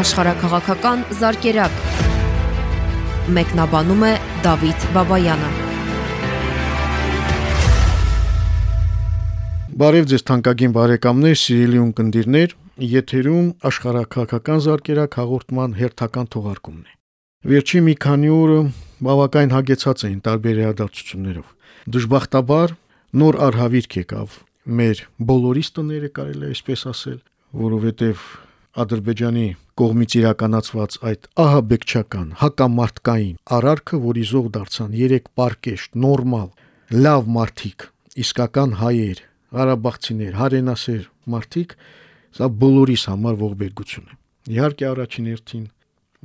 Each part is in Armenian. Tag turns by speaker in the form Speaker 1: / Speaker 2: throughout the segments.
Speaker 1: աշխարհակղական զարգերակ։ Մեկնաբանում է Դավիթ Բաբայանը։
Speaker 2: Բարև ձեզ թանկագին բարեկամներ, սիրելի ունկնդիրներ, եթերում աշխարհակղական զարգերակ հաղորդման հերթական թողարկումն է։ Վերջի մի քանի օրը բավական հագեցած էին տարբեր իրադարձություններով։ Դժբախտաբար նոր արհավիրք եկավ մեր բոլորիս տները կարելի է այսպես ասել, որովհետև Ադրբեջանի կողմից իրականացված այդ ահաբեկչական հակամարտկային արարքը, որի զոհ դարձան 3 պարկեշտ, նորմալ, լավ մարդիկ, իսկական հայեր, Ղարաբաղցիներ, հարենասեր մարդիկ, սա բոլորիս համար ողբերգություն է։ Իհարկե առաջին հերթին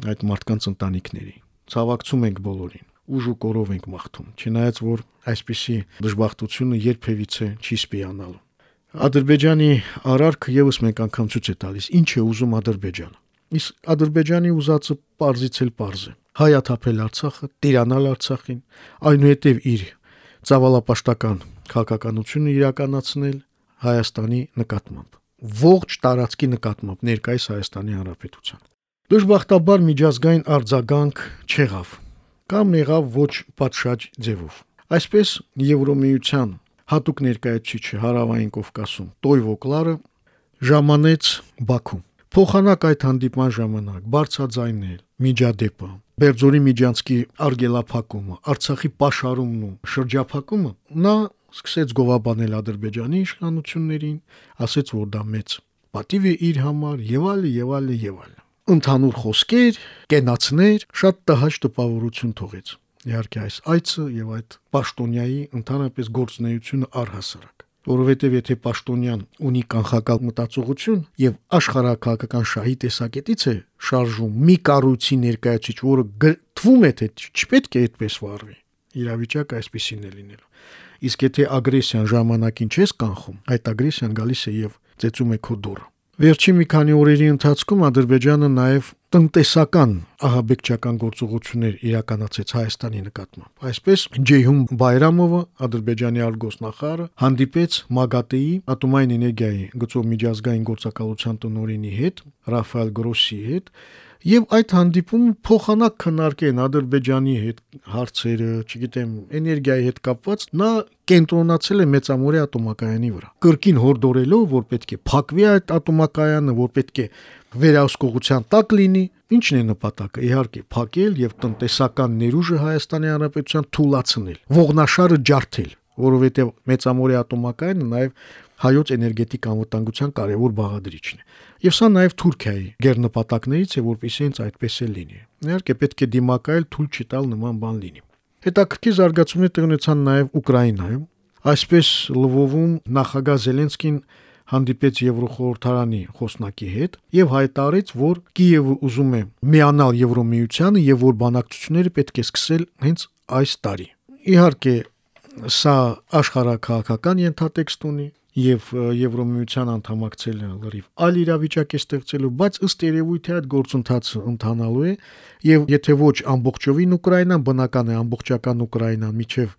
Speaker 2: այդ մարդկանց ընտանիքների։ Ցավակցում ենք բոլորին ուժ ու կորով ենք մաղթում, չնայած որ այսպիսի դժբախտությունը երբևիցե չի սպիանալու։ Ադրբեջանի արարքը եւս մեկ անգամ ցույց է տալիս. Ինչ է ուզում Ադրբեջանը։ Իսկ Ադրբեջանի ուզածը parzից էլ parz է։ Հայաթափել Արցախը, տիրանալ Արցախին, այնուհետև իր ցավալապաշտական քաղաքականությունը իրականացնել Հայաստանի նկատմամբ. Ողջ տարածքի նկատմամբ ներկայիս Հայաստանի Հանրապետության։ Դժբախտաբար միջազգային արձագանք չեղավ կամ եղավ ոչ պատշաճ ձևով։ Այսպես Եվրոմիության հատուկ ներկայացուցիչը Հարավային Կովկասում Տոյվո Կլարը ժամանեց Բաքու։ Փոխանակ այդ հանդիպման ժամանակ բարձրաձայնել միջադեպը, Բերձորի Միջանցկի արգելափակումը, Արցախի պաշարումն ու շրջափակումը նա սկսեց գովաբանել Ադրբեջանի իշխանություններին, ասաց, որ դա մեծ պատիվ է իր համար եւ այլ եւ այլ եւ այլ ընդհանուր խոսքեր, կենացներ, շատ տհաճ տպավորություն թողեց։ Իհարկե այս այցը եւ այդ Պաշտոնյայի ընդհանրապես գործունեությունը առհասարակ որովհետև եթե Պաշտոնյան ունի կանխակալ մտածողություն եւ աշխարհակահաղական շահի տեսակետից է շարժում մի կառույցի ներկայացիչ, որը գտվում է թե չպետք է այդպես վարվի, իրավիճակը այսպեսին է լինելու։ Իսկ եթե ագրեսիան ժամանակին չես կանխում, այդ ագրեսիան գալիս է եւ ծեծում է քո դուռը։ Վերջին մի քանի օրերի ընթացքում Ադրբեջանը նաև տնտեսական ահաբեկչական գործողություններ իրականացեց Հայաստանի նկատմամբ։ Այսպես Ջեյհուն Բայրամովը, Ադրբեջանի արգոսնախարարը, հանդիպեց ՄԱԳԱՏԷ-ի ատոմային էներգիայի գծով միջազգային գործակալության տնօրենի հետ, Ռաֆայել Գրոսի հետ, Եվ այդ հանդիպումը փոխանակ քննարկեն Ադրբեջանի հետ հարցերը, չգիտեմ, էներգիայի հետ կապված, նա կենտրոնացել է մեծամորի ատոմակայանի վրա։ Կրկին հորդորելով, որ պետք է փակվի այդ ատոմակայանը, որ պետք է վերահսկողության տակ լինի, ինչն է նպատակը։ Իհարկե, փակել եւ տնտեսական ներուժը Հայաստանի Հանրապետության թույլացնել, ողնաշարը ջարդել, որովհետեւ մեծամորի ատոմակայանը նաեւ հայոց էներգետիկ անվտանգության կարևոր բաղադրիչն է։ Եվ սա նաև Թուրքիայի ղերնպատակներից է, որպեսզի հենց այդպես է լինի։ Իհարկե պետք է դիմակայել թույլ չտալ նման բան լինի։ Հետաքրքիր զարգացումներ տեղ ունեցան նաև Ուկրաինայում։ Այսպես Լվովում նախագահ Զելենսկին հանդիպեց Եվրոխորհրդարանի խոսնակի հետ եւ հայտարարեց, որ Կիևը ուզում է միանալ Եվրոմիությանը եւ որ բանակցությունները պետք է սկսել հենց այս տարի։ Իհարկե, սա աշխարհակահաղական ենթատեքստ ունի, եւ Եվրոմիության անդամակցելը լրիվ այլ իրավիճակ է ստեղծելու, բայց ըստ երևույթի այդ գործընթացը ընթանալու է եւ եթե ոչ ամբողջովին Ուկրաինան, բնական է ամբողջական Ուկրաինան միջև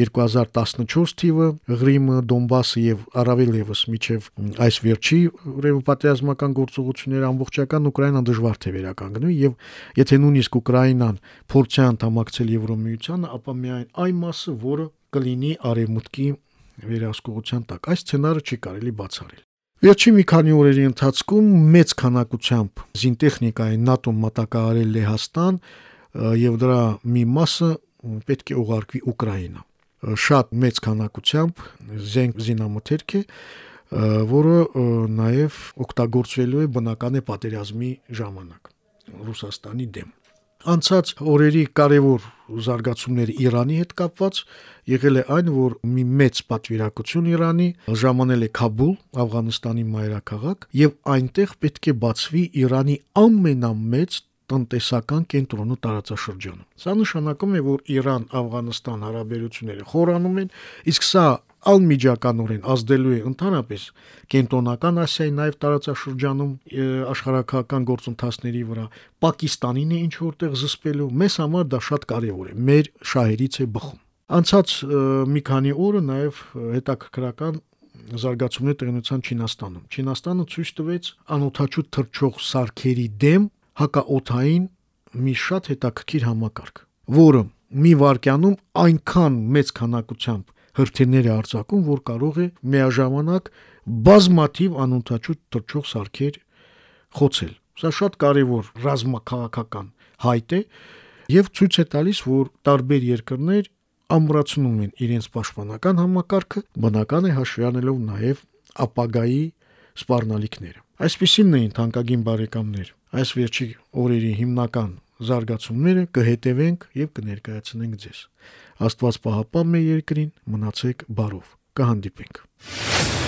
Speaker 2: 2014 թիվը Ղրիմը, Դոնբասը եւ առավել եւս միջև այս վերջի ուրեմն պատերազմական գործողությունները ամբողջական Ուկրաինան դժվար թե վերականգնվի եւ եթե նույնիսկ Ուկրաինան փորձի անդամակցել Եվրոմիությանը, ապա միայն այն մասը, որը կլինի արևմուտքի վերահսկողության տակ։ Այս սցենարը չի կարելի բացառել։ Վերջին մի քանի օրերի ընթացքում մեծ քանակությամբ զինտեխնիկայի ՆԱՏՕ-ն մատակարարել Լեհաստան եւ դրա մի մասը պետք է ուղարկվի Ուկրաինա։ Շատ մեծ քանակությամբ զենք զինամթերք է, որը նաև օգտագործվելու է բնական է պատերազմի ժամանակ Ռուսաստանի դեմ անցած օրերի կարևոր զարգացումները Իրանի հետ կապված եղել է այն, որ մի մեծ պատվիրակություն Իրանի ժամանել է Քաբուլ, Աֆղանստանի մայրաքաղաք, եւ այնտեղ պետք է բացվի Իրանի ամենամեծ տնտեսական կենտրոնը տարածաշրջանում։ Սա նշանակում է, որ Իրան-Աֆղանստան հարաբերությունները խորանում են, իսկ սա անմիջականորեն ազդելու է ընդհանրապես կենտրոնական Ասիայի նաև տարածաշրջանում աշխարհակական գործընթացների վրա Պակիստանին է ինչ որտեղ զսպելու մեզ համար դա շատ կարևոր է մեր շահերից է բխում անցած մի քանի օրը նաև հետաքրքրական զարգացումներ տեղնության Չինաստանում։ Չինաստանը ցույց տվեց անօթաչու թռչող սարքերի դեմ հակաօթային մի շատ հետաքրքիր համակարգ, որը մի վարքյանում այնքան մեծ քանակությամբ հրթիռներ է արձակում, որ կարող է միաժամանակ բազմաթիվ անօթաչու թռչող սարքեր խոցել։ Սա շատ կարևոր ռազմաքաղաքական հայտ է եւ ցույց է տալիս, որ տարբեր երկրներ ամրացնում են իրենց պաշտպանական համակարգը, բնական է հաշվի առնելով նաեւ ապագայի սպառնալիքները։ Այսպեսինն էին թանկագին բարեկամներ այս վերջի օրերի հիմնական զարգացումները կհետևենք եւ կներկայացնենք ձեզ։ Աստված պահապան մեր երկրին, մնացեք բարով։ Կհանդիպենք։